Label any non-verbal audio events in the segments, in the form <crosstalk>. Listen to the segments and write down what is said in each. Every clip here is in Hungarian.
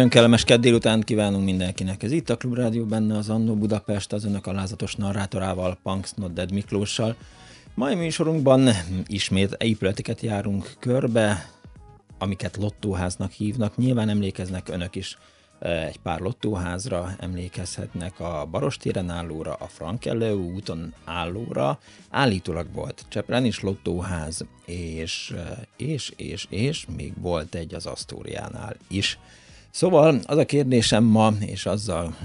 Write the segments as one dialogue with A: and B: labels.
A: Nagyon kellemes kedd délután kívánunk mindenkinek. Ez itt a Klubrádió benne az Annó Budapest, az önök alázatos narrátorával, Punks Not Dead Miklóssal. Mai műsorunkban ismét épületeket járunk körbe, amiket lottóháznak hívnak. Nyilván emlékeznek önök is eh, egy pár lottóházra, emlékezhetnek a Barostéren állóra, a Frankelő úton állóra. Állítólag volt Csepren is lottóház, és, eh, és, és, és még volt egy az Asztóriánál is. Szóval az a kérdésem ma, és azzal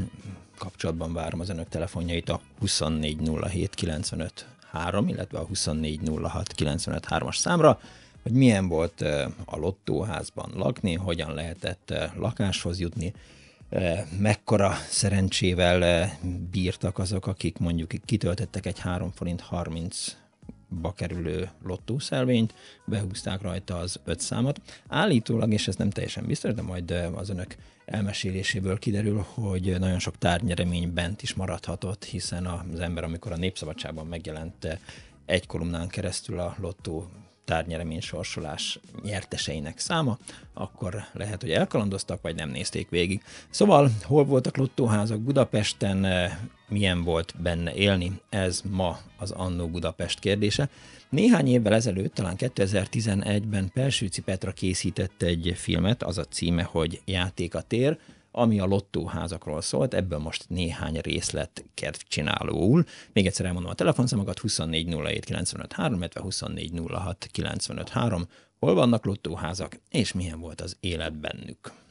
A: kapcsolatban várom az önök telefonjait a 2407953, illetve a 2406953-as számra, hogy milyen volt a lottóházban lakni, hogyan lehetett lakáshoz jutni, mekkora szerencsével bírtak azok, akik mondjuk kitöltettek egy 3 forint 30 ba kerülő lottószelvényt, behúzták rajta az öt számot. Állítólag, és ez nem teljesen biztos, de majd az önök elmeséléséből kiderül, hogy nagyon sok tárgyremény bent is maradhatott, hiszen az ember, amikor a Népszabadságban megjelent egy kolumnán keresztül a lottó tárnyeremény sorsolás nyerteseinek száma, akkor lehet, hogy elkalandoztak, vagy nem nézték végig. Szóval, hol voltak lottóházak Budapesten, milyen volt benne élni, ez ma az Annó Budapest kérdése. Néhány évvel ezelőtt, talán 2011-ben Persőci Petra készített egy filmet, az a címe, hogy Játék a tér, ami a lottóházakról szólt, ebből most néhány részlet csinálóul. Még egyszer elmondom a telefonszámokat, 2407953, illetve 2406953. Hol vannak lottóházak, és milyen volt az élet bennük?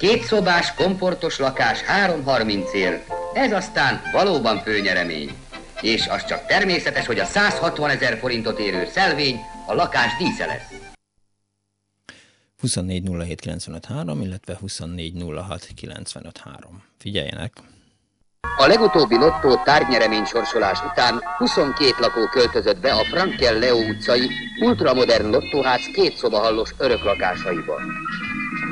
B: Két szobás, komfortos lakás 330 ér. Ez aztán valóban főnyeremény. És az csak természetes, hogy a 160 ezer forintot érő szelvény a lakás dísze lesz.
A: 24 illetve 24 Figyeljenek!
B: A legutóbbi lottó tárgynyeremény sorsolás után 22 lakó költözött be a Frankel Leo utcai ultramodern lottóház két szobahallós öröklakásaiba.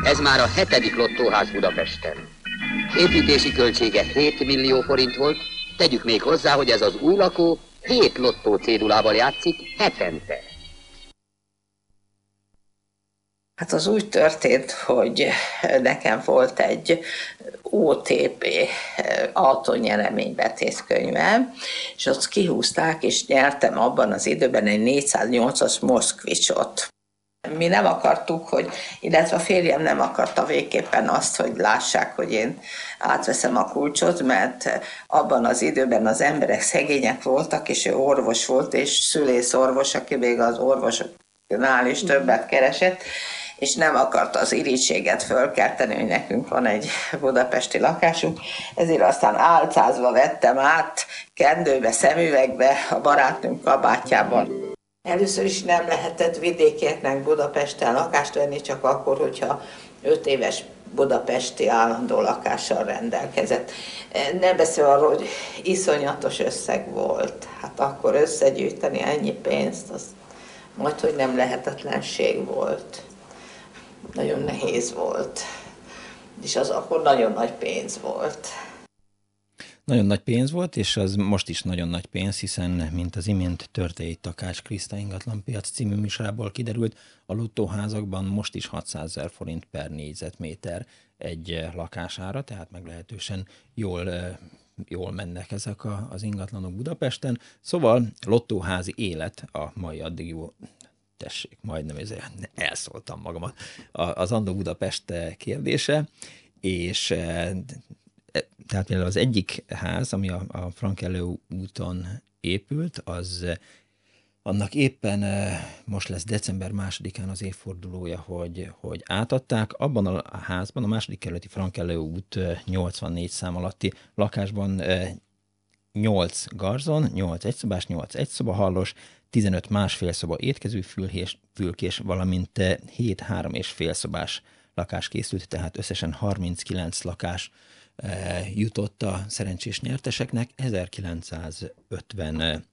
B: Ez már a hetedik lottóház Budapesten. Építési költsége 7 millió forint volt, tegyük még hozzá, hogy ez az új lakó 7 lottó cédulával játszik hetente.
C: Hát az úgy történt, hogy nekem volt egy OTP autónyereménybetétkönyvem, és azt kihúzták, és nyertem abban az időben egy 408-as Moszkvicsot. Mi nem akartuk, hogy, illetve a férjem nem akarta végképpen azt, hogy lássák, hogy én átveszem a kulcsot, mert abban az időben az emberek szegények voltak, és ő orvos volt, és szülész orvos, aki még az orvosoknál is többet keresett, és nem akarta az irítséget fölkelteni, hogy nekünk van egy budapesti lakásunk, ezért aztán álcázva vettem át, kendőbe, szemüvegbe, a barátnőm kabátjában. Először is nem lehetett vidékieknek Budapesten lakást venni, csak akkor, hogyha öt éves budapesti állandó lakással rendelkezett. Nem beszél arról, hogy iszonyatos összeg volt. Hát akkor összegyűjteni ennyi pénzt, az majd, hogy nem lehetetlenség volt nagyon nehéz volt. És az akkor nagyon nagy pénz volt.
A: Nagyon nagy pénz volt, és az most is nagyon nagy pénz, hiszen, mint az imént Törtei Takács Kriszta ingatlanpiac című műsorából kiderült, a lottóházakban most is 600 ezer forint per négyzetméter egy lakására, tehát meglehetősen jól jól mennek ezek a, az ingatlanok Budapesten. Szóval lottóházi élet a mai addig jó tessék, majdnem ezért elszóltam magamat, az Andó Budapest kérdése, és tehát például az egyik ház, ami a, a Frankelő úton épült, az annak éppen most lesz december másodikán az évfordulója, hogy, hogy átadták. Abban a házban, a második kerületi Frankelő út 84 szám alatti lakásban 8 garzon, 8 egyszobás, 8 egyszobahallós, 15 másfél szoba étkező fülkés, fülkés valamint 7 3 és fél szobás lakás készült, tehát összesen 39 lakás jutott a szerencsés nyerteseknek. 1950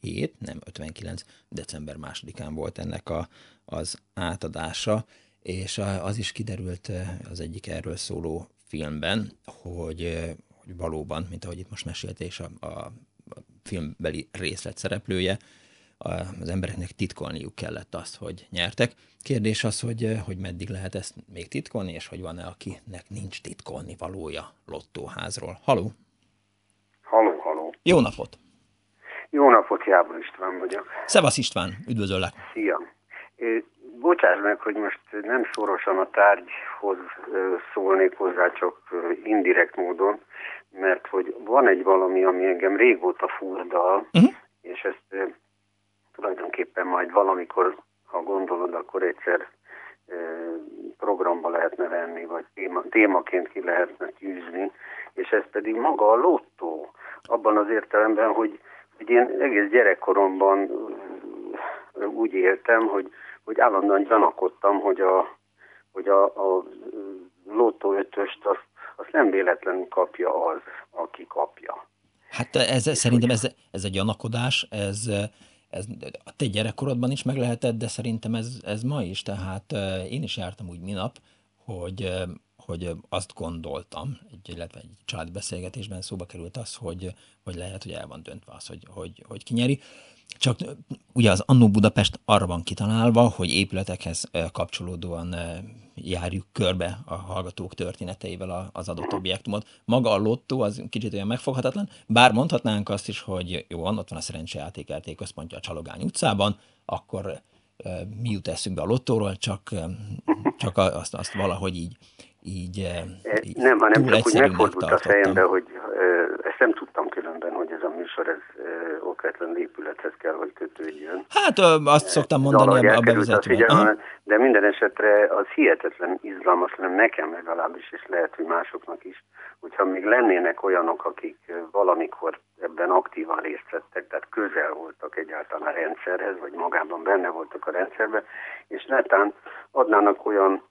A: 7, nem 59, december másodikán volt ennek a, az átadása, és az is kiderült az egyik erről szóló filmben, hogy, hogy valóban, mint ahogy itt most mesélte, és a, a filmbeli részlet szereplője, az embereknek titkolniuk kellett azt, hogy nyertek. Kérdés az, hogy, hogy meddig lehet ezt még titkolni, és hogy van-e, akinek nincs titkolni valója lottóházról. Haló!
D: Haló, haló!
A: Jó napot!
D: Jó napot, Jábor István vagyok.
A: Szevasz István, üdvözöllek.
D: Szia. Bocsáss meg, hogy most nem szorosan a tárgyhoz szólnék hozzá, csak indirekt módon, mert hogy van egy valami, ami engem régóta furdal, uh-huh. és ezt tulajdonképpen majd valamikor, ha gondolod, akkor egyszer programba lehetne venni, vagy téma, témaként ki lehetne tűzni, és ez pedig maga a lottó. Abban az értelemben, hogy hogy én egész gyerekkoromban úgy éltem, hogy, hogy állandóan gyanakodtam, hogy a, hogy a, a lottó ötöst azt, azt nem véletlenül kapja az, aki kapja.
A: Hát ez, szerintem ez, ez egy gyanakodás, ez, ez a te gyerekkorodban is meg lehetett, de szerintem ez, ez ma is, tehát én is jártam úgy minap, hogy hogy azt gondoltam, illetve egy családi beszélgetésben szóba került az, hogy, hogy lehet, hogy el van döntve az, hogy, hogy, hogy kinyeri. Csak ugye az Annó Budapest arra van kitalálva, hogy épületekhez kapcsolódóan járjuk körbe a hallgatók történeteivel az adott objektumot. Maga a lottó az kicsit olyan megfoghatatlan, bár mondhatnánk azt is, hogy jó, ott van a szerencsejáték RT központja a Csalogány utcában, akkor mi jut eszünkbe a lottóról, csak, csak azt, azt valahogy így így,
D: így Nem, hanem csak úgy megfordult a fejembe, hogy ezt nem tudtam különben, hogy ez a műsor ez okvetlen épülethez kell, hogy kötődjön.
A: Hát azt szoktam mondani a bevezetőben.
D: De minden esetre az hihetetlen izgalmas lenne nekem legalábbis, és lehet, hogy másoknak is, hogyha még lennének olyanok, akik valamikor ebben aktívan részt vettek, tehát közel voltak egyáltalán a rendszerhez, vagy magában benne voltak a rendszerben, és netán adnának olyan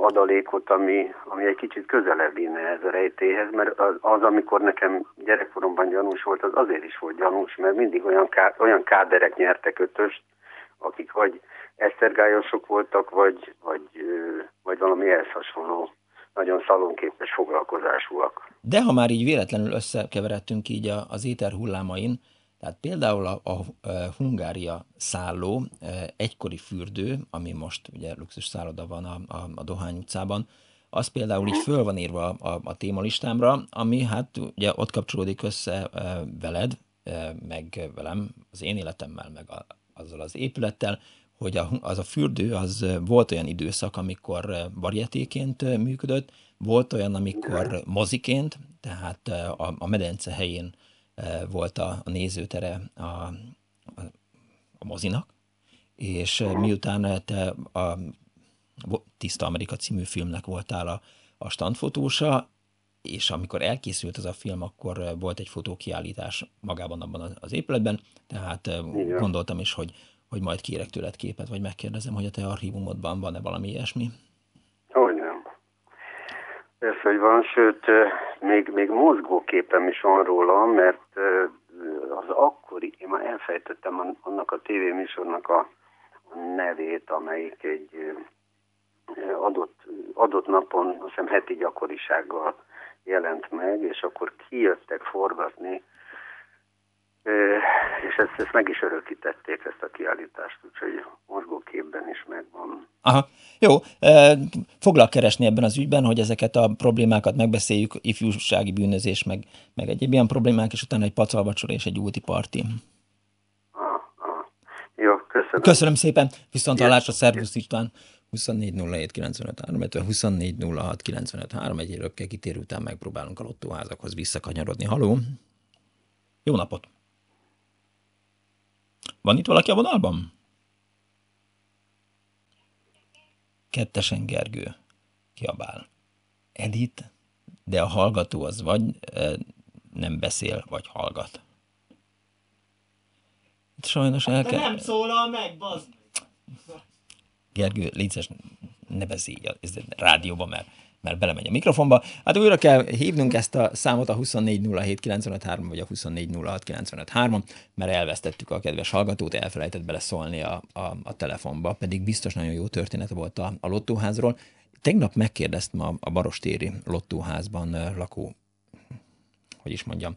D: adalékot, ami, ami egy kicsit közelebb vinne ez a rejtéhez, mert az, az, amikor nekem gyerekkoromban gyanús volt, az azért is volt gyanús, mert mindig olyan, ká, olyan káderek nyertek ötöst, akik vagy esztergályosok voltak, vagy, vagy, vagy valami ehhez hasonló nagyon szalonképes foglalkozásúak.
A: De ha már így véletlenül összekeveredtünk így az éter hullámain, tehát például a, a, a Hungária szálló egykori fürdő, ami most ugye luxus szálloda van a, a, a Dohány utcában, az például így föl van írva a, a témalistámra, ami hát ugye ott kapcsolódik össze veled, meg velem, az én életemmel, meg a, azzal az épülettel, hogy a, az a fürdő, az volt olyan időszak, amikor varietéként működött, volt olyan, amikor moziként, tehát a, a medence helyén volt a, a nézőtere a, a, a mozinak, és miután te a Tiszta Amerika című filmnek voltál a, a standfotósa, és amikor elkészült ez a film, akkor volt egy fotókiállítás magában abban az épületben, tehát Igen. gondoltam is, hogy, hogy majd kérek tőled képet, vagy megkérdezem, hogy a te archívumodban van-e valami ilyesmi.
D: Persze, hogy van, sőt, még, még mozgóképem is van róla, mert az akkori, én már elfejtettem annak a tévéműsornak a, nevét, amelyik egy adott, adott napon, azt hiszem heti gyakorisággal jelent meg, és akkor kijöttek forgatni és ezt, ezt meg is örökítették, ezt a kiállítást, úgyhogy mozgóképben is megvan.
A: Aha, jó. Foglak keresni ebben az ügyben, hogy ezeket a problémákat megbeszéljük, ifjúsági bűnözés, meg, meg egyéb ilyen problémák, és utána egy pacalvacsor és egy úti parti.
D: Ah, ah. Jó, köszönöm.
A: Köszönöm szépen, viszont hallásra, szervusz István. 24 07 95 3, 24 06 95 3, egy röpke kitérő után megpróbálunk a lottóházakhoz visszakanyarodni. Haló! Jó napot! Van itt valaki a vonalban? Kettesen Gergő kiabál. Edith, de a hallgató az vagy nem beszél, vagy hallgat. Sajnos el kell...
E: nem szólal meg, bazd
A: Gergő, légy ne beszélj ez rádióban, mert mert belemegy a mikrofonba. Hát újra kell hívnunk ezt a számot a 2407953 vagy a 2406953, mert elvesztettük a kedves hallgatót, elfelejtett beleszólni a, a, a telefonba, pedig biztos nagyon jó történet volt a, a lottóházról. Tegnap megkérdeztem a, a Barostéri lottóházban lakó, hogy is mondjam,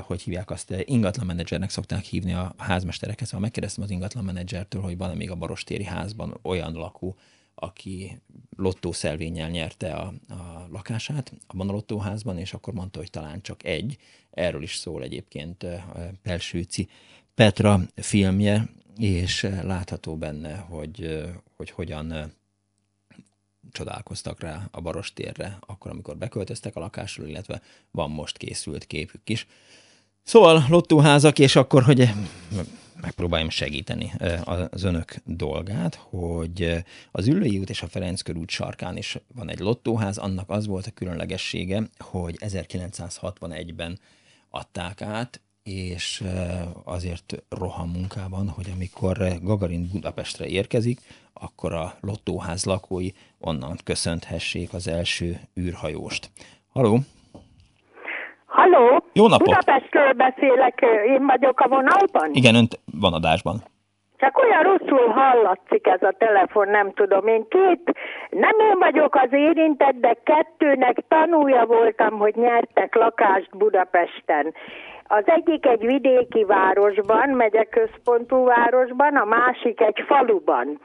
A: hogy hívják azt, ingatlan menedzsernek szokták hívni a házmestereket, szóval megkérdeztem az ingatlan menedzsertől, hogy van-e még a Barostéri házban olyan lakó, aki lottószelvénnyel nyerte a, a lakását abban a lottóházban, és akkor mondta, hogy talán csak egy. Erről is szól egyébként Pelsőci Petra filmje, és látható benne, hogy, hogy hogyan csodálkoztak rá a Barostérre, akkor, amikor beköltöztek a lakásról, illetve van most készült képük is. Szóval lottóházak, és akkor, hogy megpróbáljam segíteni az önök dolgát, hogy az Üllői út és a Ferenc körút sarkán is van egy lottóház, annak az volt a különlegessége, hogy 1961-ben adták át, és azért rohan munkában, hogy amikor Gagarin Budapestre érkezik, akkor a lottóház lakói onnan köszönthessék az első űrhajóst. Haló!
F: Halló!
A: Jó napot!
F: Budapestről beszélek, én vagyok a vonalban?
A: Igen, önt van adásban.
F: Csak olyan rosszul hallatszik ez a telefon, nem tudom. Én két, nem én vagyok az érintett, de kettőnek tanúja voltam, hogy nyertek lakást Budapesten. Az egyik egy vidéki városban, megye központú városban, a másik egy faluban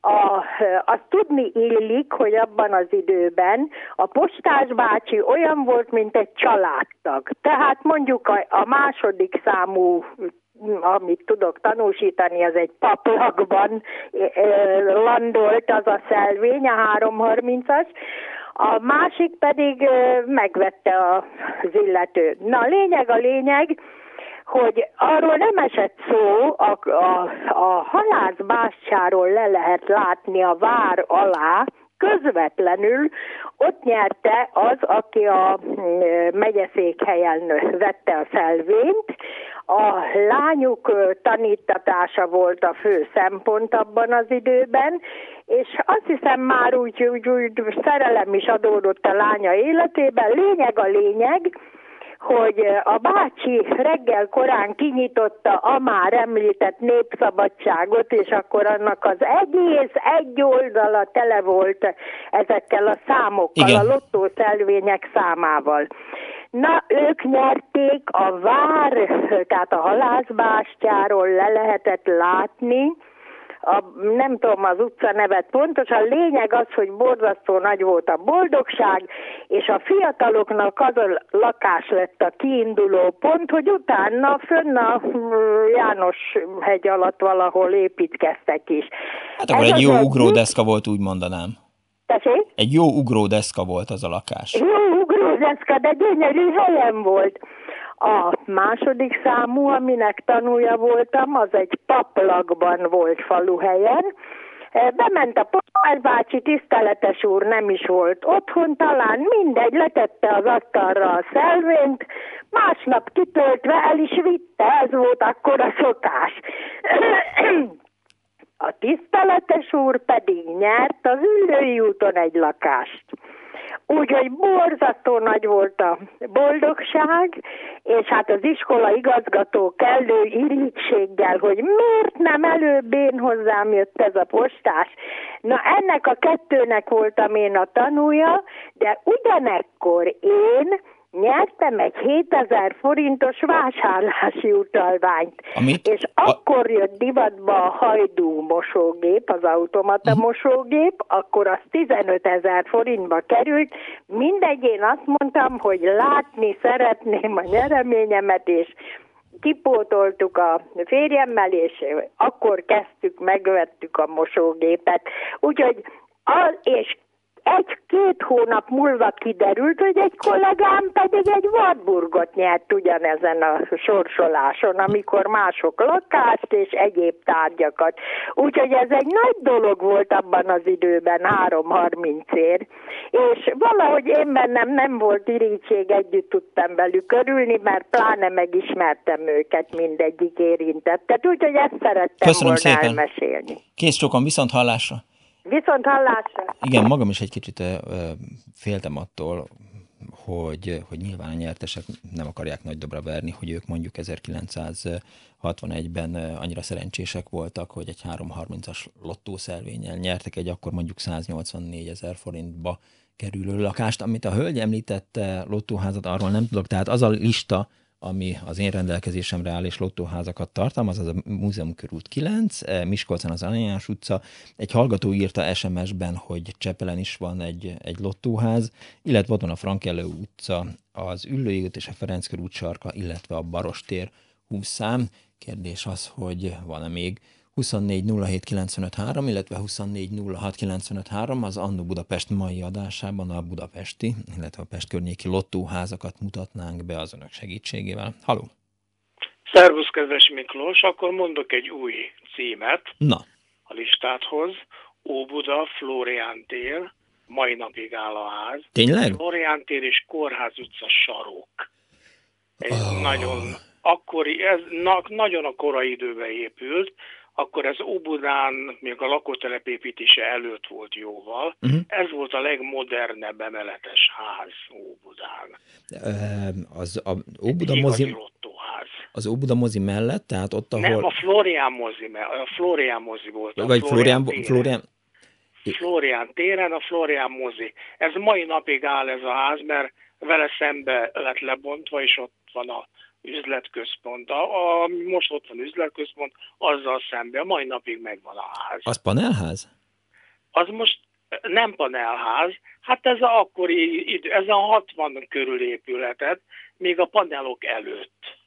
F: a, azt tudni illik, hogy abban az időben a postás bácsi olyan volt, mint egy családtag. Tehát mondjuk a, a második számú amit tudok tanúsítani, az egy paplakban landolt az a szelvény, a 330-as, a másik pedig megvette az illető. Na, lényeg a lényeg, hogy arról nem esett szó, a, a, a halászbástyáról le lehet látni a vár alá, közvetlenül ott nyerte az, aki a megyeszékhelyen vette a szelvényt. A lányuk tanítatása volt a fő szempont abban az időben, és azt hiszem már úgy, úgy, úgy szerelem is adódott a lánya életében. Lényeg a lényeg, hogy a bácsi reggel korán kinyitotta a már említett népszabadságot, és akkor annak az egész egy oldala tele volt ezekkel a számokkal, Igen. a lottószelvények számával. Na, ők nyerték a vár, tehát a halászbástyáról le lehetett látni, a, nem tudom az utca nevet pontosan, lényeg az, hogy borzasztó nagy volt a boldogság, és a fiataloknak az a lakás lett a kiinduló pont, hogy utána fönn a János hegy alatt valahol építkeztek is.
A: Hát akkor Ez egy jó ugródeszka volt, úgy mondanám.
F: Tessék?
A: Egy jó ugródeszka volt az a lakás.
F: Jó ugródeszka, de gyönyörű helyen volt. A második számú, aminek tanulja voltam, az egy paplakban volt faluhelyen. E, bement a bácsi, tiszteletes úr nem is volt otthon, talán mindegy, letette az asztalra a szelvényt, másnap kitöltve el is vitte, ez volt akkor a szokás. A tiszteletes úr pedig nyert az ülői úton egy lakást. Úgyhogy borzasztó nagy volt a boldogság, és hát az iskola igazgató kellő irítséggel, hogy miért nem előbb én hozzám jött ez a postás. Na ennek a kettőnek voltam én a tanúja, de ugyanekkor én nyertem egy 7000 forintos vásárlási utalványt. Amit? És a... akkor jött divatba a hajdú mosógép, az automata uh-huh. mosógép, akkor az 15 ezer forintba került. Mindegy, én azt mondtam, hogy látni szeretném a nyereményemet, és kipótoltuk a férjemmel, és akkor kezdtük, megvettük a mosógépet. Úgyhogy, a, és egy-két hónap múlva kiderült, hogy egy kollégám pedig egy Warburgot nyert ugyanezen a sorsoláson, amikor mások lakást és egyéb tárgyakat. Úgyhogy ez egy nagy dolog volt abban az időben, 3-30 ér, és valahogy én bennem nem volt irítség, együtt tudtam velük örülni, mert pláne megismertem őket mindegyik érintettet, úgyhogy ezt szerettem
A: Köszönöm
F: volna
A: szépen.
F: elmesélni.
A: Kész csókom, viszont hallásra.
F: Viszont hallásra!
A: Igen, magam is egy kicsit féltem attól, hogy, hogy nyilván a nyertesek nem akarják nagy dobra verni, hogy ők mondjuk 1961-ben annyira szerencsések voltak, hogy egy 330-as lottószelvényel nyertek egy akkor mondjuk 184 ezer forintba kerülő lakást, amit a hölgy említette lottóházat, arról nem tudok, tehát az a lista, ami az én rendelkezésemre áll és lottóházakat tartalmaz, az a Múzeum körút 9, eh, Miskolcon az Anyás utca. Egy hallgató írta SMS-ben, hogy Csepelen is van egy, egy lottóház, illetve ott van a Frankelő utca, az Üllői út és a Ferenc körút sarka, illetve a Barostér 20 szám. Kérdés az, hogy van-e még 24 07 95 3, illetve 24 06 95 3 az Annu Budapest mai adásában a budapesti, illetve a Pest környéki lottóházakat mutatnánk be az önök segítségével. Haló!
E: Szervusz, kedves Miklós, akkor mondok egy új címet
A: Na,
E: a listádhoz. Óbuda, Flórián tér, mai napig áll a ház.
A: tényleg?
E: Flórián tér és Kórház utca sarok. Ez
A: Ah.
E: nagyon, akkori, ez na, nagyon a korai időben épült, akkor ez Óbudán még a lakótelep építése előtt volt jóval.
A: Mhm.
E: Ez volt a legmodernebb emeletes ház Óbudán.
A: Az a Óbuda mozi, az Óbuda mozi mellett, tehát ott, ahol...
E: Nem, a Florián mozi, mert a Florián mozi volt. a
A: vagy Florián,
E: téren.
A: Florián,
E: Florián téren, a Florián mozi. Ez mai napig áll ez a ház, mert vele szembe lett lebontva, és ott van a üzletközpont. A, a, most ott van üzletközpont, azzal szembe, a mai napig megvan a ház.
A: az panelház?
E: Az most nem panelház, hát ez a akkori idő, ez a 60 körül épületet, még a panelok előtt.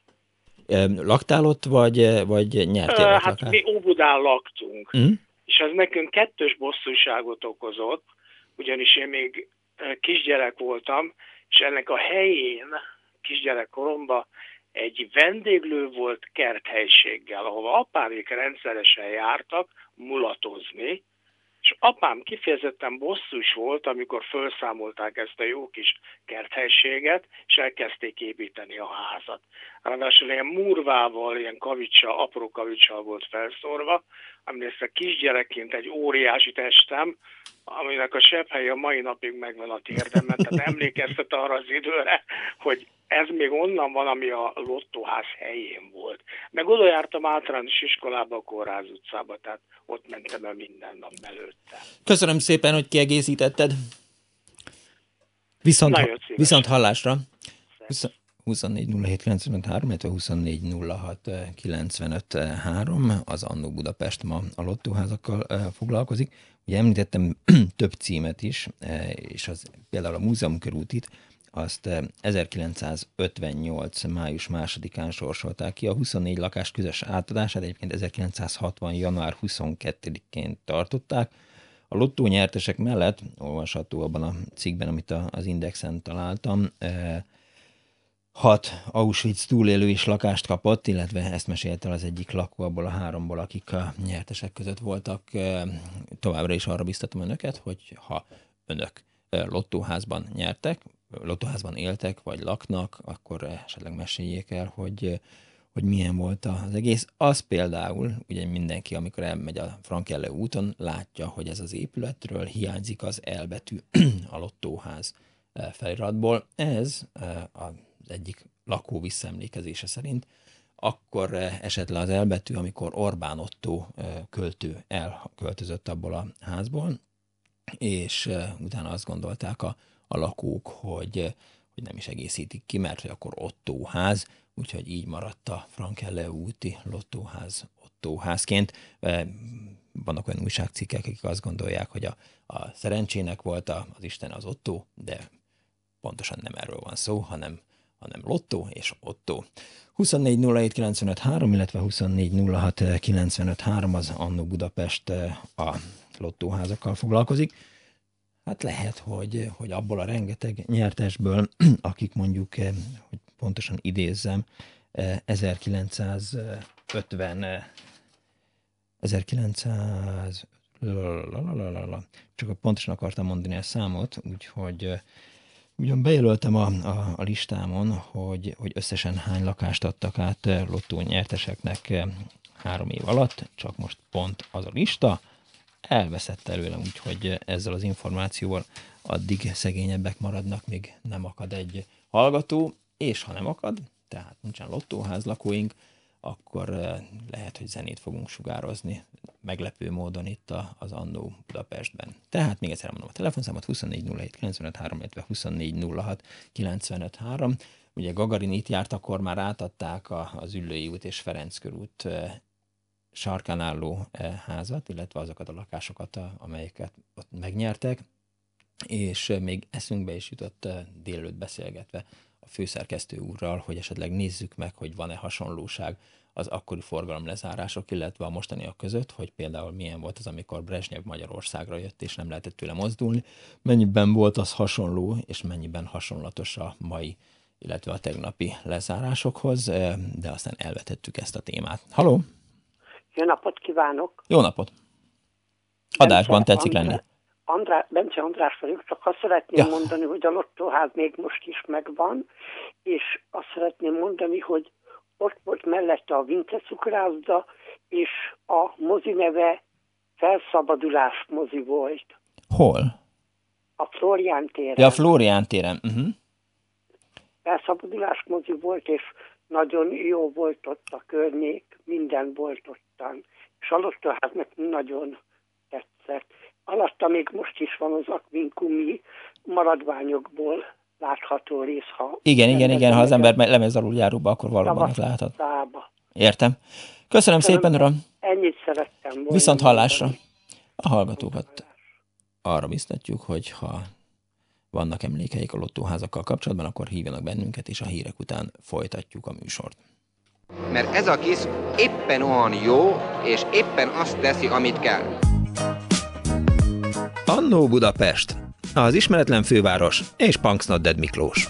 A: Laktál ott, vagy, vagy nyertél
E: hát
A: lakás?
E: mi Óbudán laktunk.
A: Hm?
E: és ez nekünk kettős bosszúságot okozott, ugyanis én még kisgyerek voltam, és ennek a helyén, kisgyerekkoromban egy vendéglő volt kerthelységgel, ahova apámék rendszeresen jártak mulatozni, és apám kifejezetten bosszus volt, amikor felszámolták ezt a jó kis kerthelységet, és elkezdték építeni a házat. Ráadásul ilyen murvával, ilyen kavicsa, apró kavicsal volt felszórva, ami ezt a kisgyerekként egy óriási testem, aminek a sebhelye a mai napig megvan a térdemen, tehát <laughs> emlékeztet arra az időre, hogy ez még onnan van, ami a lottóház helyén volt. Meg oda jártam általános iskolába, a Kórház utcába, tehát ott mentem el minden nap belőtte.
A: Köszönöm szépen, hogy kiegészítetted. Viszont,
E: szívesen.
A: viszont hallásra. 24 07 95 3, illetve 24 06 95 3, az Annó Budapest ma a lottóházakkal foglalkozik. Ugye említettem <clears throat> több címet is, és az például a Múzeum körútit, azt eh, 1958. május másodikán sorsolták ki. A 24 lakás közös átadását egyébként 1960. január 22-én tartották. A lottó nyertesek mellett, olvasható abban a cikkben, amit az Indexen találtam, eh, hat Auschwitz túlélő is lakást kapott, illetve ezt mesélte az egyik lakó abból a háromból, akik a nyertesek között voltak. Eh, Továbbra is arra biztatom önöket, hogy ha önök eh, lottóházban nyertek, lottóházban éltek, vagy laknak, akkor esetleg meséljék el, hogy hogy milyen volt az egész. Az például, ugye mindenki, amikor elmegy a Frankelle úton, látja, hogy ez az épületről hiányzik az elbetű <clears throat> a lottóház eh, feliratból. Ez eh, az egyik lakó visszaemlékezése szerint akkor eh, esett le az elbetű, amikor Orbán Otto költő elköltözött abból a házból, és utána azt gondolták a, a lakók, hogy, hogy nem is egészítik ki, mert hogy akkor Otto ház, úgyhogy így maradt a Frankelle úti lottóház Ottóházként. Eh, Vannak olyan újságcikkek, akik azt gondolják, hogy a, a szerencsének volt a, az Isten az Otto, de pontosan nem erről van szó, hanem, hanem Lotto és Otto. 24 07 95 3, illetve 24 06 95 3 az Annó Budapest eh, a lottóházakkal foglalkozik. Hát lehet, hogy, hogy abból a rengeteg nyertesből, <clears throat> akik mondjuk, hogy pontosan idézzem, 1950 1900 csak pontosan akartam mondani a számot, úgyhogy ugyan bejelöltem a, a, a listámon, hogy, hogy összesen hány lakást adtak át lottó nyerteseknek három év alatt, csak most pont az a lista, elveszett előlem, úgyhogy ezzel az információval addig szegényebbek maradnak, még nem akad egy hallgató, és ha nem akad, tehát nincsen lottóház lakóink, akkor lehet, hogy zenét fogunk sugározni meglepő módon itt az Annó Budapestben. Tehát még egyszer mondom a telefonszámot 2407 953, illetve 2406 953. Ugye Gagarin itt járt, akkor már átadták az Üllői út és Ferenc körút sarkán álló házat, illetve azokat a lakásokat, amelyeket ott megnyertek, és még eszünkbe is jutott délőtt beszélgetve a főszerkesztő úrral, hogy esetleg nézzük meg, hogy van-e hasonlóság az akkori forgalom lezárások, illetve a mostaniak között, hogy például milyen volt az, amikor Brezsnyev Magyarországra jött, és nem lehetett tőle mozdulni, mennyiben volt az hasonló, és mennyiben hasonlatos a mai, illetve a tegnapi lezárásokhoz, de aztán elvetettük ezt a témát. Haló!
G: Jó napot kívánok!
A: Jó napot! Adásban Bence tetszik lenni.
G: Andrá, Bence András vagyok, csak azt szeretném ja. mondani, hogy a lottóház még most is megvan, és azt szeretném mondani, hogy ott volt mellette a Vince cukrászda, és a mozi neve Felszabadulás mozi volt.
A: Hol?
G: A Florián téren.
A: Ja, a Florián téren. Uh-huh.
G: Felszabadulás mozi volt, és nagyon jó volt ott a környék, minden volt ottan. És a lottóháznak nagyon tetszett. Alatta még most is van az akvinkumi maradványokból látható rész. Ha
A: igen, igen, igen, ha az ember lemez alul járóba, akkor valóban az láthat. Értem. Köszönöm, Köszönöm szépen, uram.
G: Ennyit szerettem volna.
A: Viszont hallásra. A hallgatókat arra biztatjuk, hogy ha vannak emlékeik a lottóházakkal kapcsolatban, akkor hívjanak bennünket, és a hírek után folytatjuk a műsort.
H: Mert ez a kis éppen olyan jó, és éppen azt teszi, amit kell.
A: Annó Budapest, az ismeretlen főváros és Punksnodded Miklós.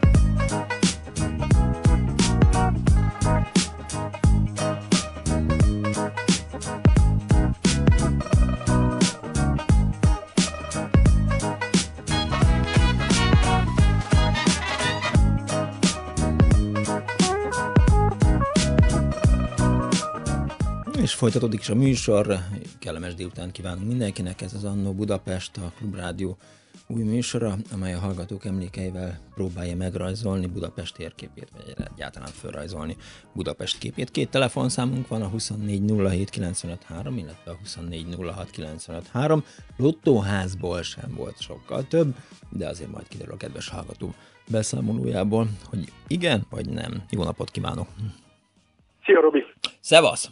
A: Folytatódik is a műsor. Kellemes délután kívánunk mindenkinek. Ez az Annó Budapest, a Klubrádió új műsora, amely a hallgatók emlékeivel próbálja megrajzolni Budapest térképét, vagy egyáltalán felrajzolni Budapest képét. Két telefonszámunk van, a 2407953, illetve a 2406953. Lottóházból sem volt sokkal több, de azért majd kiderül a kedves hallgató beszámolójából, hogy igen vagy nem. Jó napot kívánok!
I: Szia, Robi!
A: Szevasz!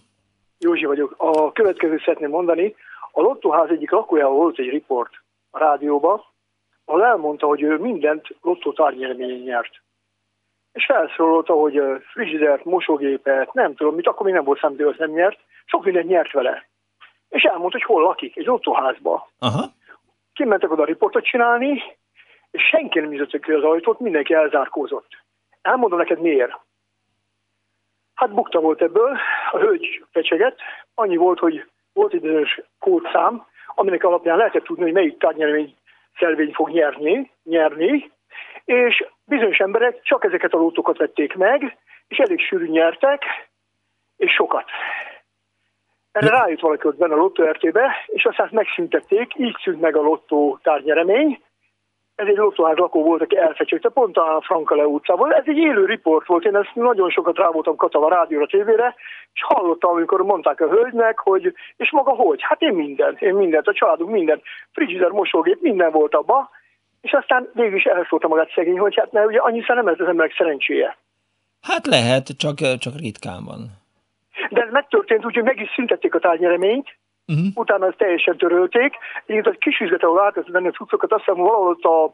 I: Józsi vagyok. A következőt szeretném mondani. A Lottóház egyik lakójával volt egy riport a rádióba, ahol elmondta, hogy ő mindent lottó tárgynyereményen nyert. És felszólalta, hogy frigidert, mosógépet, nem tudom mit, akkor még nem volt számít, hogy nem nyert, sok mindent nyert vele. és elmondta, hogy hol lakik, egy autóházba.
A: Aha.
I: Kimentek oda riportot csinálni, és senki nem nyitotta ki az ajtót, mindenki elzárkózott. Elmondom neked miért. Hát bukta volt ebből, a hölgy fecseget, annyi volt, hogy volt egy bizonyos kódszám, aminek alapján lehetett tudni, hogy melyik tárgynyermény szelvény fog nyerni, nyerni, és bizonyos emberek csak ezeket a lótokat vették meg, és elég sűrű nyertek, és sokat. Erre rájött valaki ott benne a lottó RT-be, és aztán megszüntették, így szűnt meg a lottó tárgyeremény, ez egy lottóház lakó volt, aki elfecsegte, pont a Frankale utcában. Ez egy élő riport volt, én ezt nagyon sokat rá voltam katava rádióra, tévére, és hallottam, amikor mondták a hölgynek, hogy, és maga hogy? Hát én mindent, én mindent, a családunk mindent, frigider, mosógép, minden volt abba, és aztán végül is elszólta magát szegény, hogy hát mert ugye annyiszor nem ez az emberek szerencséje.
A: Hát lehet, csak, csak ritkán van.
I: De ez megtörtént úgy, hogy meg is szüntették a tárgyereményt, uh-huh. utána ezt teljesen törölték. Én egy kis üzlet, ahol átvetett venni a cuccokat, azt hiszem valahol ott a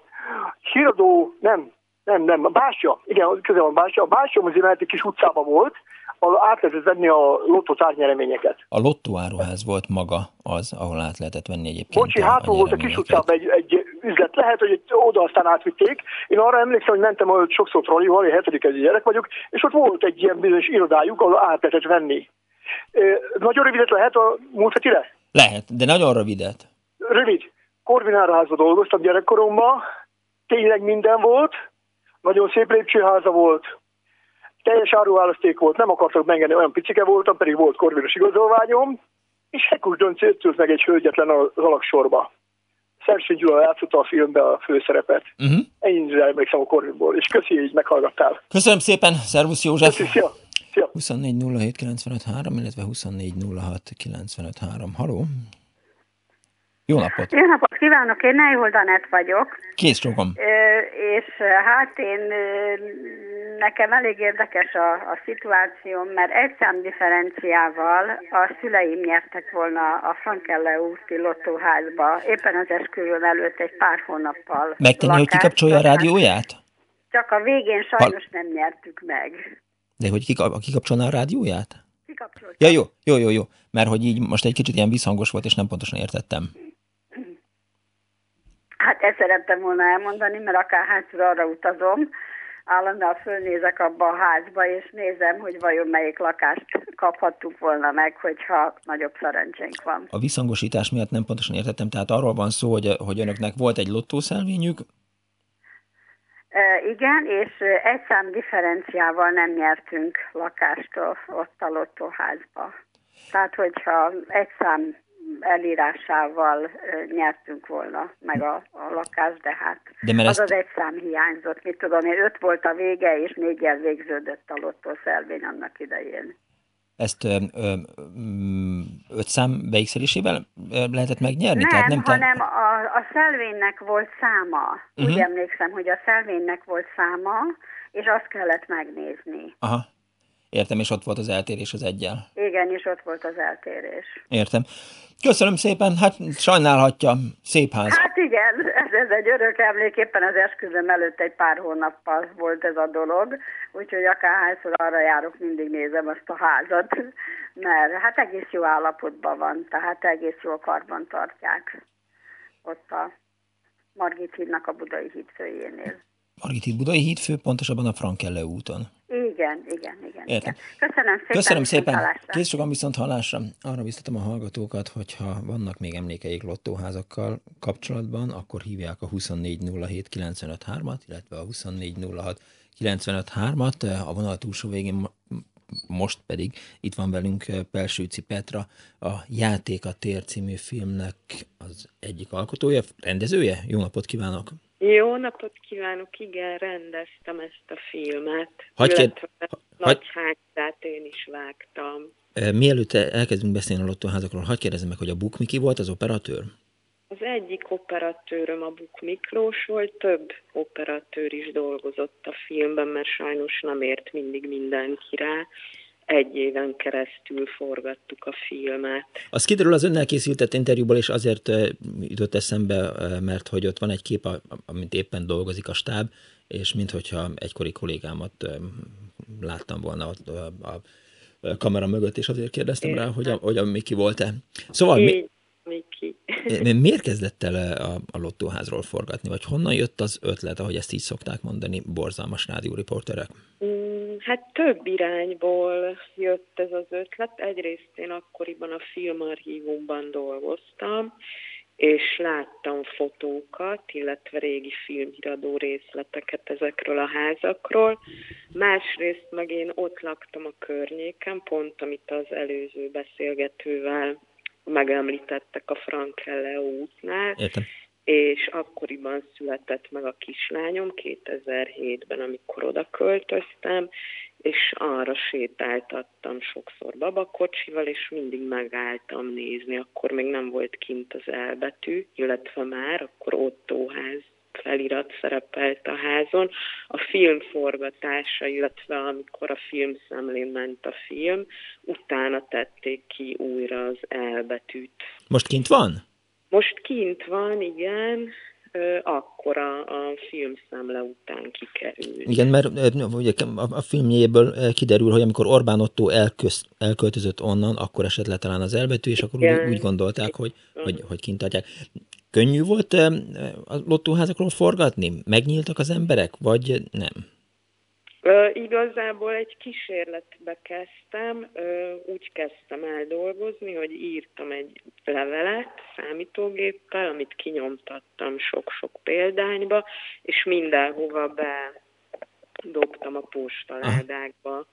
I: híradó, nem, nem, nem, a Básja, igen, közel van Básja, a Básja Múzeum egy kis utcába volt, ahol át lehetett venni a lottó tárnyereményeket.
A: A lottóáruház volt maga az, ahol át lehetett venni egyébként
I: Bocsi, hátul volt a kis utcában egy, egy üzlet. Lehet, hogy oda aztán átvitték. Én arra emlékszem, hogy mentem hogy sokszor trollival, én hetedik egy gyerek vagyok, és ott volt egy ilyen bizonyos irodájuk, ahol át lehetett venni. Nagyon rövidet lehet a múlt hetire?
A: Lehet, de nagyon rövidet.
I: Rövid. Korvinárházban dolgoztam gyerekkoromban, tényleg minden volt, nagyon szép lépcsőháza volt, teljes áruválaszték volt, nem akartak megengedni, olyan picike voltam, pedig volt korvinos igazolványom, és Hekus Dönc meg egy hölgyetlen az alaksorba. Szerszény Gyula játszotta a filmbe a főszerepet. Uh-huh. Ennyire emlékszem a Corvinból, és köszi, hogy meghallgattál.
A: Köszönöm szépen, szervusz József!
I: Köszi, szia! Szia.
A: 24 07 illetve 24 06 Haló! Jó napot!
J: Jó napot kívánok, én Nejhold Anett vagyok.
A: Kész csókom.
J: És hát én nekem elég érdekes a, a szituációm, mert egy szám differenciával a szüleim nyertek volna a Frankelle úti lottóházba, éppen az esküvőn előtt egy pár hónappal.
A: Megtenni, hogy kikapcsolja a rádióját?
J: Csak a végén sajnos Hal... nem nyertük meg.
A: De hogy kikapcsolná a rádióját?
J: Kikapcsolta.
A: Ja, jó, jó, jó, jó. Mert hogy így most egy kicsit ilyen visszhangos volt, és nem pontosan értettem.
J: Hát ezt szerettem volna elmondani, mert akár hányszor arra utazom, állandóan fölnézek abba a házba, és nézem, hogy vajon melyik lakást kaphattuk volna meg, hogyha nagyobb szerencsénk van.
A: A visszhangosítás miatt nem pontosan értettem, tehát arról van szó, hogy, hogy önöknek volt egy lottószelvényük?
J: E, igen, és egy szám differenciával nem nyertünk lakást ott a lottóházba. Tehát, hogyha egy szám elírásával nyertünk volna meg a, a lakást, de hát de mert az ezt... az egy szám hiányzott. Mit tudom én, öt volt a vége, és négyel végződött a lottószelvény annak idején.
A: Ezt ö, ö, öt szám beigszelésével lehetett megnyerni?
J: Nem,
A: Tehát
J: nem hanem a, a szelvénynek volt száma. Uh-huh. Úgy mhm. emlékszem, hogy a szelvénynek volt száma, és azt kellett megnézni.
A: Aha. Értem, és ott volt az eltérés az egyel.
J: Igen, és ott volt az eltérés.
A: Értem. Köszönöm szépen, hát sajnálhatja, szép ház.
J: Hát igen, ez, ez egy örök emlék, éppen az esküvőm előtt egy pár hónappal volt ez a dolog, úgyhogy akárhányszor arra járok, mindig nézem azt a házat, mert hát egész jó állapotban van, tehát egész jól karban tartják ott a Margit hídnak a Budai hídfőjénél.
A: Margit híd Budai hídfő, pontosabban a Frankelle úton.
J: Igen, igen, igen.
A: Értem.
J: igen. Köszönöm szépen.
A: Köszönöm szépen. Kész sokan viszont hallásra. Arra biztatom a hallgatókat, hogyha vannak még emlékeik lottóházakkal kapcsolatban, akkor hívják a 2407953-at, illetve a 2406953-at. A vonal túlsó végén most pedig itt van velünk Pelsőci Petra, a Játék a tér című filmnek az egyik alkotója, rendezője. Jó napot kívánok!
K: Jó napot kívánok, igen, rendeztem ezt a filmet.
A: Hagy kér...
K: Nagy hányzát én is vágtam.
A: Mielőtt elkezdünk beszélni a lottóházakról, hagyj kérdezem meg, hogy a Buk Miki volt az operatőr?
K: Az egyik operatőröm a Buk Miklós volt, több operatőr is dolgozott a filmben, mert sajnos nem ért mindig mindenki rá egy éven keresztül forgattuk a filmet.
A: Az kiderül az önnel készültett interjúból, és azért jutott eszembe, mert hogy ott van egy kép, amit éppen dolgozik a stáb, és minthogyha egykori kollégámat láttam volna ott a, kamera mögött, és azért kérdeztem Én rá, hogy a, hogy a Miki volt-e. Szóval mi,
K: Miki.
A: Miért kezdett el a, a lottóházról forgatni, vagy honnan jött az ötlet, ahogy ezt így szokták mondani, borzalmas rádióriporterek?
K: Mm, hát több irányból jött ez az ötlet. Egyrészt én akkoriban a filmarchívumban dolgoztam, és láttam fotókat, illetve régi filmhíradó részleteket ezekről a házakról. Másrészt meg én ott laktam a környéken, pont amit az előző beszélgetővel megemlítettek a Frankelle útnál.
A: Értem.
K: És akkoriban született meg a kislányom 2007-ben, amikor oda költöztem, és arra sétáltattam sokszor babakocsival, és mindig megálltam nézni. Akkor még nem volt kint az elbetű, illetve már, akkor Ottóház felirat szerepelt a házon. A film forgatása, illetve amikor a filmszemlén ment a film, utána tették ki újra az elbetűt.
A: Most kint van?
K: Most kint van, igen akkor a, a filmszemle után kikerül.
A: Igen, mert ugye a filmjéből kiderül, hogy amikor Orbán Otto elköz, elköltözött onnan, akkor esett le talán az elbetű, és akkor úgy, úgy gondolták, hogy, hogy, hogy kint adják. Könnyű volt a lottóházakról forgatni? Megnyíltak az emberek, vagy nem?
K: Igazából egy kísérletbe kezdtem, úgy kezdtem el dolgozni, hogy írtam egy levelet számítógéppel, amit kinyomtattam sok-sok példányba, és mindenhova bedobtam a postaládákba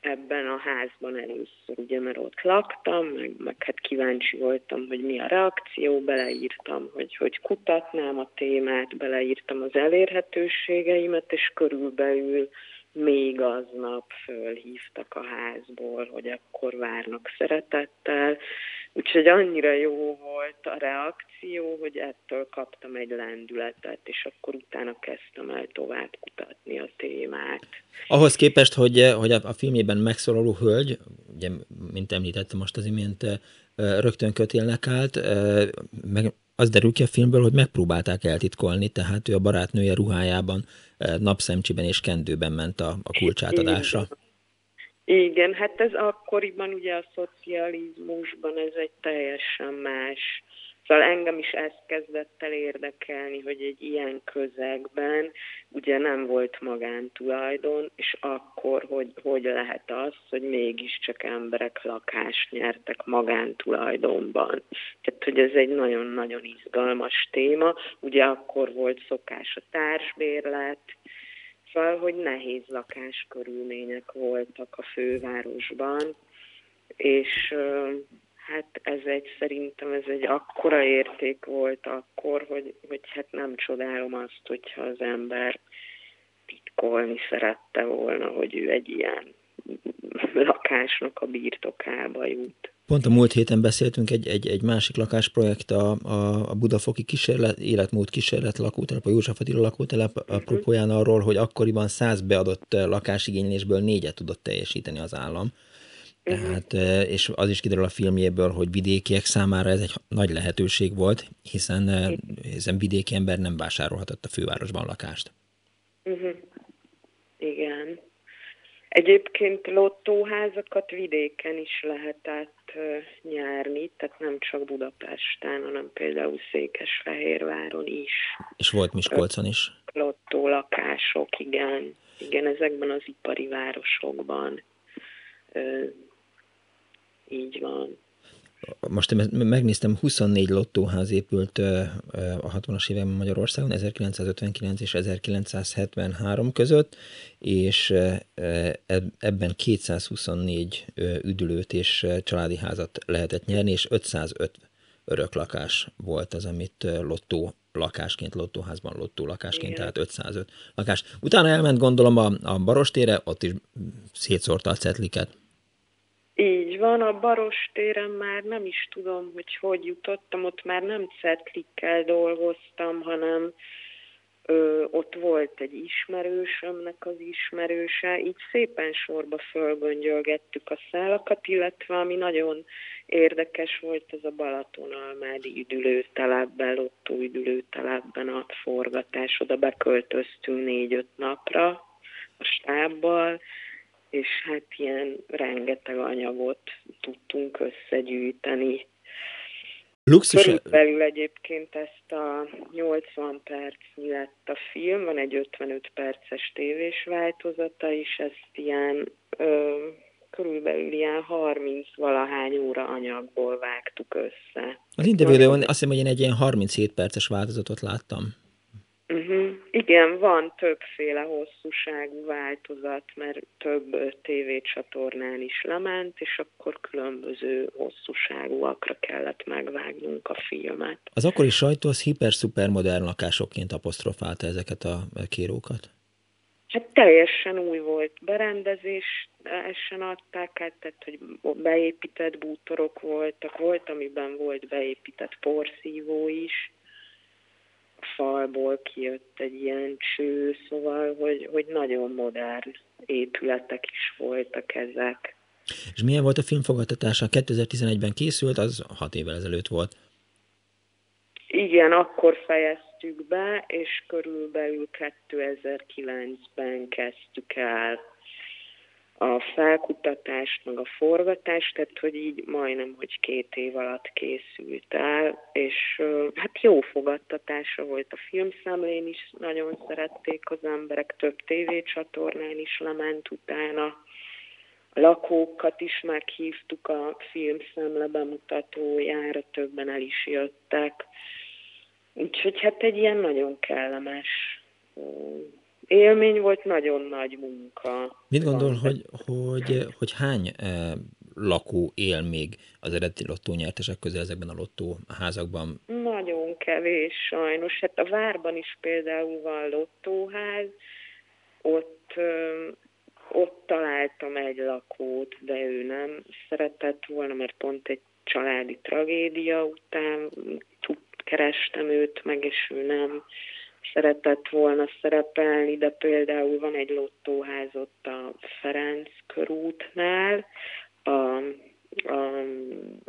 K: ebben a házban először, ugye, mert ott laktam, meg, meg hát kíváncsi voltam, hogy mi a reakció, beleírtam, hogy, hogy kutatnám a témát, beleírtam az elérhetőségeimet, és körülbelül még aznap fölhívtak a házból, hogy akkor várnak szeretettel. Úgyhogy annyira jó volt a reakció, hogy ettől kaptam egy lendületet, és akkor utána kezdtem el tovább kutatni a témát.
A: Ahhoz képest, hogy, hogy a filmjében megszólaló hölgy, ugye, mint említettem most az imént, rögtön kötélnek állt, meg az derül ki a filmből, hogy megpróbálták eltitkolni, tehát ő a barátnője ruhájában, napszemcsiben és kendőben ment a, a kulcsátadásra.
K: Igen, hát ez akkoriban ugye a szocializmusban ez egy teljesen más Szóval engem is ezt kezdett el érdekelni, hogy egy ilyen közegben ugye nem volt magántulajdon, és akkor hogy, hogy lehet az, hogy mégiscsak emberek lakást nyertek magántulajdonban. Tehát, hogy ez egy nagyon-nagyon izgalmas téma. Ugye akkor volt szokás a társbérlet, Szóval, hogy nehéz lakáskörülmények voltak a fővárosban, és Hát ez egy, szerintem ez egy akkora érték volt akkor, hogy, hogy hát nem csodálom azt, hogyha az ember titkolni szerette volna, hogy ő egy ilyen lakásnak a birtokába jut.
A: Pont a múlt héten beszéltünk egy, egy, egy másik lakásprojekt, a, a, a Budafoki kísérlet, életmód kísérlet lakótelep, a József Attila lakótelep uh-huh. apropóján arról, hogy akkoriban száz beadott lakásigénylésből négyet tudott teljesíteni az állam. Tehát, és az is kiderül a filmjéből, hogy vidékiek számára ez egy nagy lehetőség volt, hiszen, hiszen vidéki ember nem vásárolhatott a fővárosban lakást.
K: Uh-huh. Igen. Egyébként lottóházakat vidéken is lehetett nyerni, tehát nem csak Budapesten, hanem például Székesfehérváron is.
A: És volt Miskolcon is.
K: Lottó lakások, igen. Igen, ezekben az ipari városokban így van.
A: Most én megnéztem, 24 lottóház épült a 60-as években Magyarországon, 1959 és 1973 között, és ebben 224 üdülőt és családi házat lehetett nyerni, és 505 öröklakás volt az, amit lottó lakásként, lottóházban lottó lakásként, Igen. tehát 505 lakás. Utána elment gondolom a, a Barostére, ott is szétszórta a cetliket.
K: Így van, a Baros téren már nem is tudom, hogy hogy jutottam, ott már nem cetlikkel dolgoztam, hanem ö, ott volt egy ismerősömnek az ismerőse, így szépen sorba fölgöngyölgettük a szálakat, illetve ami nagyon érdekes volt, ez a Balatonalmádi üdülőtelepben, Lottó üdülőtelepben a forgatás, oda beköltöztünk négy-öt napra a stábbal, és hát ilyen rengeteg anyagot tudtunk összegyűjteni.
A: Luxus...
K: Körülbelül egyébként ezt a 80 percnyi lett a film, van egy 55 perces tévés változata is, ezt ilyen ö, körülbelül ilyen 30 valahány óra anyagból vágtuk össze.
A: Az interjúban azt hiszem, hogy én egy ilyen 37 perces változatot láttam.
K: Uh-huh. Igen, van többféle hosszúságú változat, mert több tévécsatornán is lement, és akkor különböző hosszúságúakra kellett megvágnunk a filmet.
A: Az akkori sajtó az hiper-szupermodern lakásokként apostrofálta ezeket a kérókat?
K: Hát teljesen új volt berendezésen adták át, tehát hogy beépített bútorok voltak, volt, amiben volt beépített porszívó is, falból kijött egy ilyen cső, szóval, hogy, hogy nagyon modern épületek is voltak ezek.
A: És milyen volt a filmfogadtatása? 2011-ben készült, az hat évvel ezelőtt volt.
K: Igen, akkor fejeztük be, és körülbelül 2009-ben kezdtük el a felkutatást, meg a forgatást, tehát hogy így majdnem, hogy két év alatt készült el, és hát jó fogadtatása volt a filmszemlén is, nagyon szerették az emberek, több tévécsatornán is lement utána, a lakókat is meghívtuk a filmszemle bemutatójára, többen el is jöttek. Úgyhogy hát egy ilyen nagyon kellemes élmény volt, nagyon nagy munka.
A: Mit gondol, hogy, hogy, hogy hány eh, lakó él még az eredeti lottó nyertesek közül ezekben a lottóházakban?
K: Nagyon kevés sajnos. Hát a Várban is például van lottóház, ott, ott találtam egy lakót, de ő nem szeretett volna, mert pont egy családi tragédia után kerestem őt meg, és ő nem szeretett volna szerepelni, de például van egy lottóház ott a Ferenc körútnál, a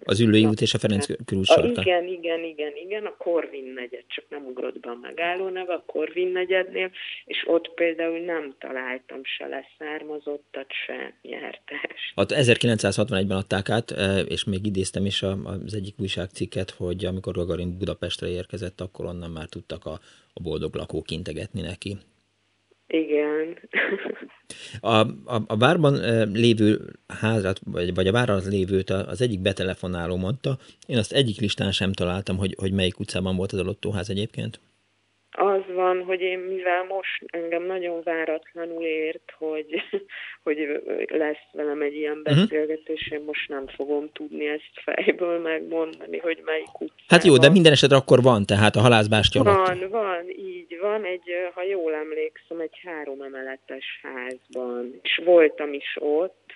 A: az Üllői út és a Ferenc körút sarka.
K: Igen, igen, igen, igen, a Korvin negyed, csak nem ugrott be a megálló neve, a Korvin negyednél, és ott például nem találtam se leszármazottat, se nyertes.
A: Ott 1961-ben adták át, e, és még idéztem is az egyik újságcikket, hogy amikor Gagarin Budapestre érkezett, akkor onnan már tudtak a, a boldog lakók integetni neki.
K: Igen.
A: A, a, a várban lévő házat, vagy, vagy a várban lévőt az egyik betelefonáló mondta, én azt egyik listán sem találtam, hogy, hogy melyik utcában volt az a lottóház egyébként.
K: Az van, hogy én mivel most engem nagyon váratlanul ért, hogy, <laughs> hogy lesz velem egy ilyen mhm. beszélgetés, én most nem fogom tudni ezt fejből megmondani, hogy melyik utca.
A: Hát jó, de minden esetre akkor van, tehát a halászbástya
K: Van, van, így van, egy, ha jól emlékszem, egy három emeletes házban, és voltam is ott,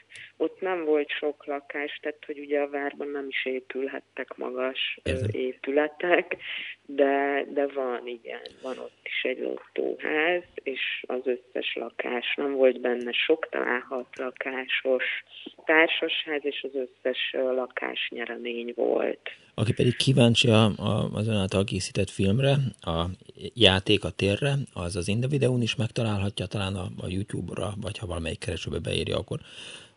K: ott nem volt sok lakás, tehát hogy ugye a várban nem is épülhettek magas Érde. épületek, de, de van, igen, van ott is egy lottóház, és az összes lakás, nem volt benne sok, talán hat lakásos társasház, és az összes lakás nyeremény volt.
A: Aki pedig kíváncsi a, a, az ön által készített filmre, a játék a térre, az az Inda videón is megtalálhatja, talán a, a YouTube-ra, vagy ha valamelyik keresőbe beírja, akkor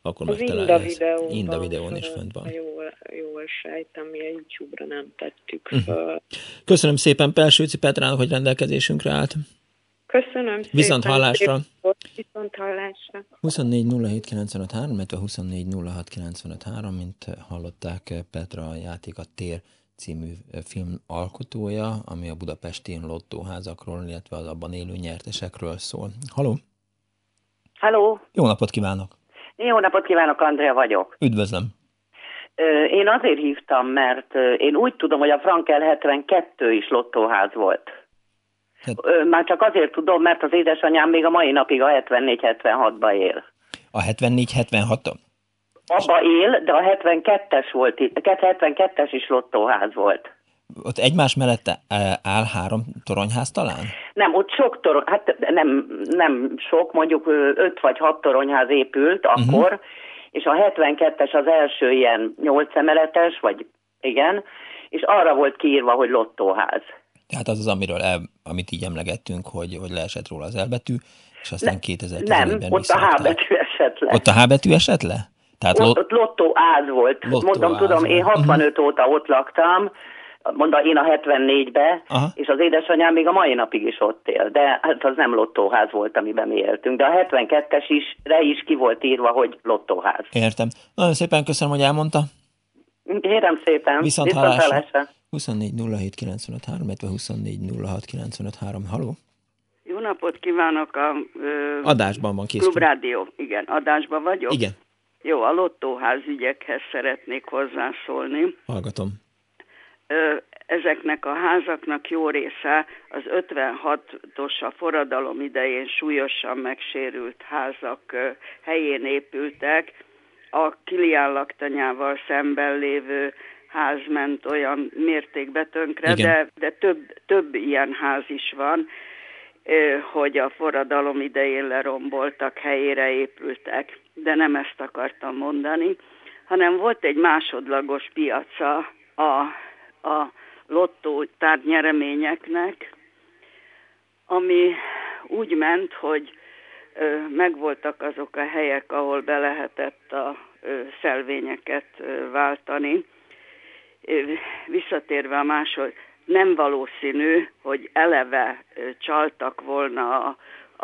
A: akkor az megtalálja. Inda videón, Inda videón is fönt van.
K: Jól, jól sejtem, mi a YouTube-ra nem tettük uh-huh. föl.
A: Köszönöm szépen Pelsőci Petrának, hogy rendelkezésünkre állt.
K: Köszönöm
A: Viszont
K: szépen.
A: hallásra.
K: Viszont hallásra.
A: 24 07 illetve 24 06 mint hallották Petra a játék a tér című film alkotója, ami a budapesti lottóházakról, illetve az abban élő nyertesekről szól. Haló!
L: Haló!
A: Jó napot kívánok!
L: Jó napot kívánok, Andrea vagyok.
A: Üdvözlöm.
L: Én azért hívtam, mert én úgy tudom, hogy a Frankel 72 is lottóház volt. Hát... Már csak azért tudom, mert az édesanyám még a mai napig a 74-76-ba él.
A: A 74-76-a?
L: Abba él, de a 72-es volt, 72-es is lottóház volt
A: ott egymás mellett áll három toronyház talán?
L: Nem, ott sok torony, hát nem, nem sok, mondjuk öt vagy hat toronyház épült uh-huh. akkor, és a 72-es az első ilyen nyolc emeletes, vagy igen, és arra volt kiírva, hogy lottóház.
A: Tehát az az, amiről el, amit így emlegettünk, hogy, hogy leesett róla az elbetű, és aztán 2011-ben
L: Nem, ott a H betű esett le.
A: Ott a H betű esett le?
L: Tehát ott, ott lottó áz volt. Lottó Mondom, áz tudom, én 65 uh-huh. óta ott laktam, mondta én a 74-be, Aha. és az édesanyám még a mai napig is ott él, de hát az nem lottóház volt, amiben mi éltünk, de a 72-es is, re is ki volt írva, hogy lottóház.
A: Értem. Nagyon szépen köszönöm, hogy elmondta.
L: Kérem szépen.
A: Viszont, Viszont hallásra. 24 07 95 3, 24 06 95 3. Haló?
M: Jó napot kívánok a...
A: Ö, adásban van készül.
M: Klubrádió, igen, adásban vagyok.
A: Igen. Jó,
M: a lottóház ügyekhez szeretnék hozzászólni.
A: Hallgatom.
M: Ezeknek a házaknak jó része az 56-os a forradalom idején súlyosan megsérült házak helyén épültek. A Kilián laktanyával szemben lévő ház ment olyan mértékbe tönkre, de, de több, több ilyen ház is van, hogy a forradalom idején leromboltak, helyére épültek, de nem ezt akartam mondani, hanem volt egy másodlagos piaca a, a lottó tárgynyereményeknek, ami úgy ment, hogy megvoltak azok a helyek, ahol be lehetett a szelvényeket váltani, visszatérve a másod, nem valószínű, hogy eleve csaltak volna a,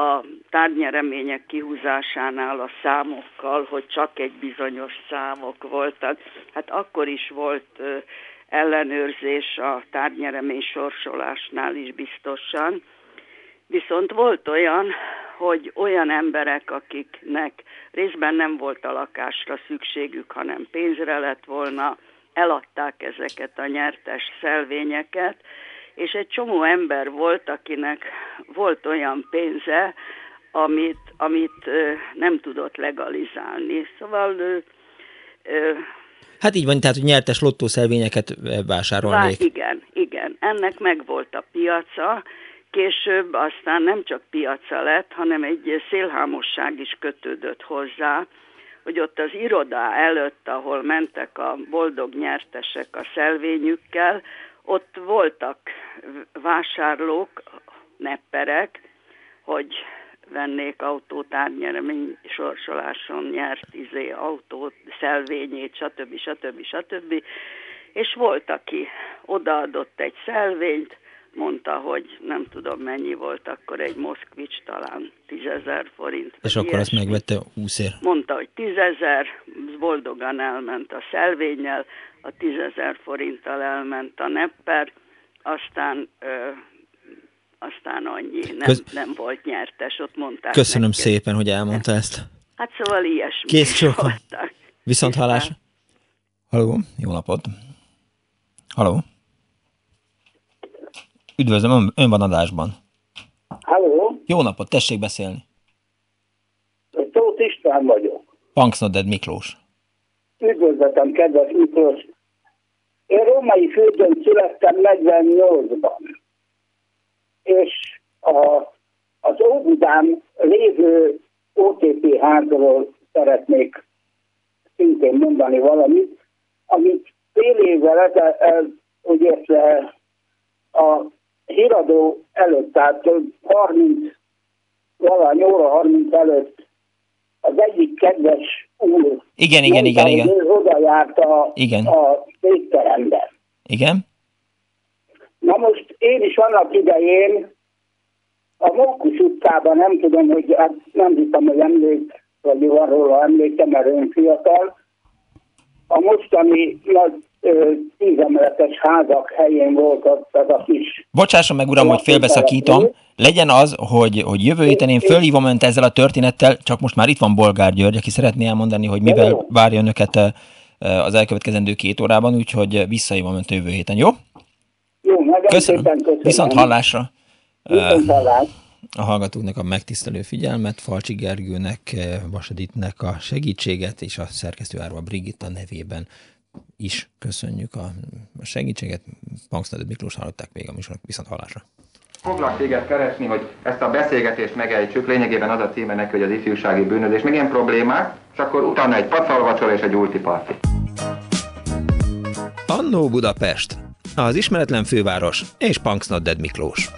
M: a tárgynyeremények kihúzásánál a számokkal, hogy csak egy bizonyos számok voltak. Hát akkor is volt ellenőrzés a tárgynyeremény sorsolásnál is biztosan. Viszont volt olyan, hogy olyan emberek, akiknek részben nem volt a lakásra szükségük, hanem pénzre lett volna, eladták ezeket a nyertes szelvényeket, és egy csomó ember volt, akinek volt olyan pénze, amit, amit nem tudott legalizálni. Szóval...
A: Hát így van, tehát, hogy nyertes lottószelvényeket vásárolnék.
M: Vá, igen, igen. Ennek megvolt a piaca, később aztán nem csak piaca lett, hanem egy szélhámosság is kötődött hozzá, hogy ott az iroda előtt, ahol mentek a boldog nyertesek a szelvényükkel, ott voltak vásárlók, nepperek, hogy vennék autót árnyeremény sorsoláson nyert izé, autót, szelvényét, stb. stb. stb. És volt, aki odaadott egy szelvényt, mondta, hogy nem tudom mennyi volt akkor egy Moszkvics, talán tízezer forint.
A: És akkor azt megvette 20 ér?
M: Mondta, hogy tízezer, boldogan elment a szelvényel, a tízezer forinttal elment a nepper, aztán ö, aztán annyi, nem, Köz... nem volt nyertes, ott mondták
A: Köszönöm neki. szépen, hogy elmondta ezt.
M: Hát szóval ilyesmi.
A: Kész csóka. Viszont hallás. Halló, jó napot. Halló. Üdvözlöm, ön, van adásban.
N: Halló?
A: Jó napot, tessék beszélni.
N: Tóth István vagyok.
A: Panksnoded Miklós.
N: Üdvözletem, kedves Miklós. Én római földön születtem 48-ban. És a, az Óbudán lévő OTP házról szeretnék szintén mondani valamit, amit fél évvel ezelőtt, ugye a híradó előtt, tehát 30, valahány óra 30 előtt az egyik kedves úr
A: igen, igen, igen, igen.
N: Oda járt a,
A: igen.
N: a étterembe.
A: Igen.
N: Na most én is annak idején a Mókus utcában, nem tudom, hogy hát nem hiszem, hogy emlék, vagy van róla emlékem, mert ön fiatal, a mostani nagy tízemeletes házak helyén volt az, az a kis...
A: Bocsásson meg, uram, hogy félbeszakítom. Legyen az, hogy, hogy jövő héten én fölhívom önt ezzel a történettel, csak most már itt van Bolgár György, aki szeretné elmondani, hogy mivel várja önöket az elkövetkezendő két órában, úgyhogy visszahívom önt jövő héten, jó?
N: Jó, köszönöm. köszönöm.
A: Viszont hallásra.
N: Viszont hallás
A: a hallgatóknak a megtisztelő figyelmet, Falcsi Gergőnek, Vasaditnek a segítséget, és a szerkesztő Árva Brigitta nevében is köszönjük a segítséget. Panksznadő Miklós hallották még a műsorok viszont hallásra.
H: Foglak téged keresni, hogy ezt a beszélgetést megejtsük, lényegében az a címe neki, hogy az ifjúsági bűnözés, meg ilyen problémák, és akkor utána egy pacalvacsor és egy ulti parti.
A: Annó Budapest, az ismeretlen főváros és Punksnodded Miklós.